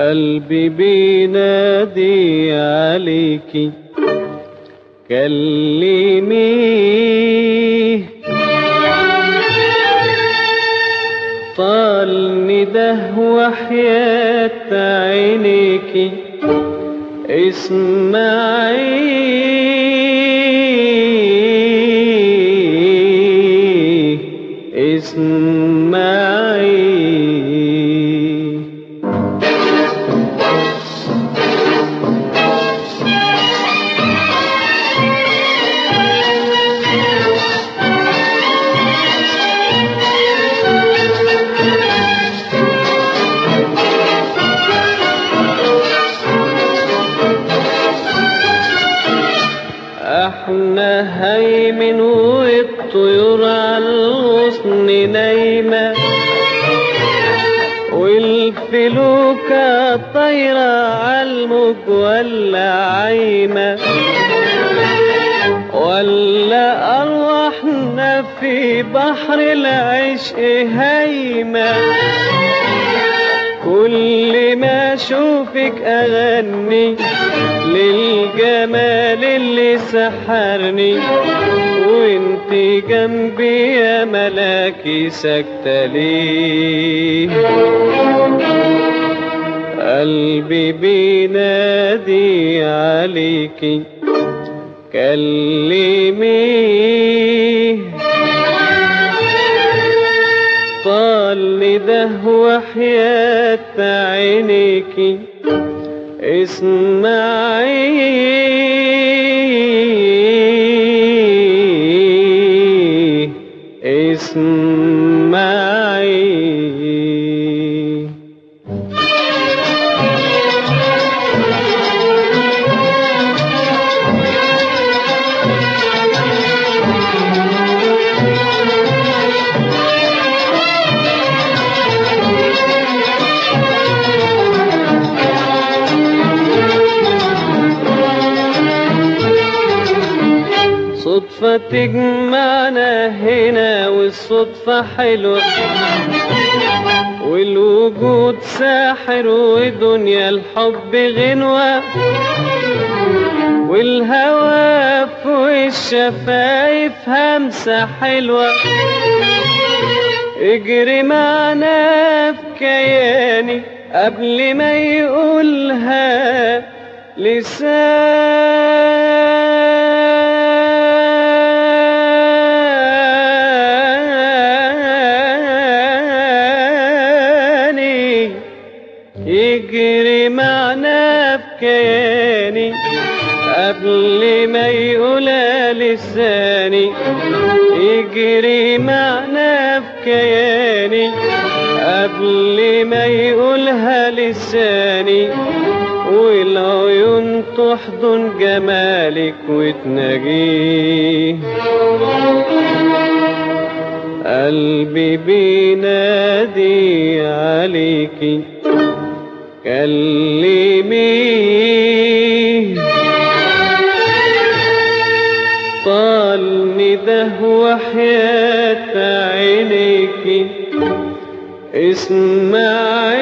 قلبي بينادي عليكي كلميه طال نده وحياة عينيكي اسمعي. اسمعي. إحنا هيمن والطيور على الغصن نايمة والفلوكة طايرة على الموج ولا عايمة ولا أرواحنا في بحر العشق هايمة كل ما أشوفك أغني للجمال اللي سحرني وانت جنبي يا ملاكي ساكتة ليه قلبي بينادي عليكي كلميه طال نده وحياة عينيكي اسمعي اسمعي. صدفة تجمعنا هنا والصدفة حلوة. والوجود ساحر ودنيا الحب غنوة. والهوى في الشفايف همسة حلوة. اجري معنا في كياني قبل ما يقولها لساني. يجري معنا في كياني قبل ما يقولها لساني. يجري معنا في كياني قبل ما يقولها لساني. والعيون تحضن جمالك وتناجيه. قلبي بينادي عليكي كلميه طال نده وحياة عينيكي اسمعي.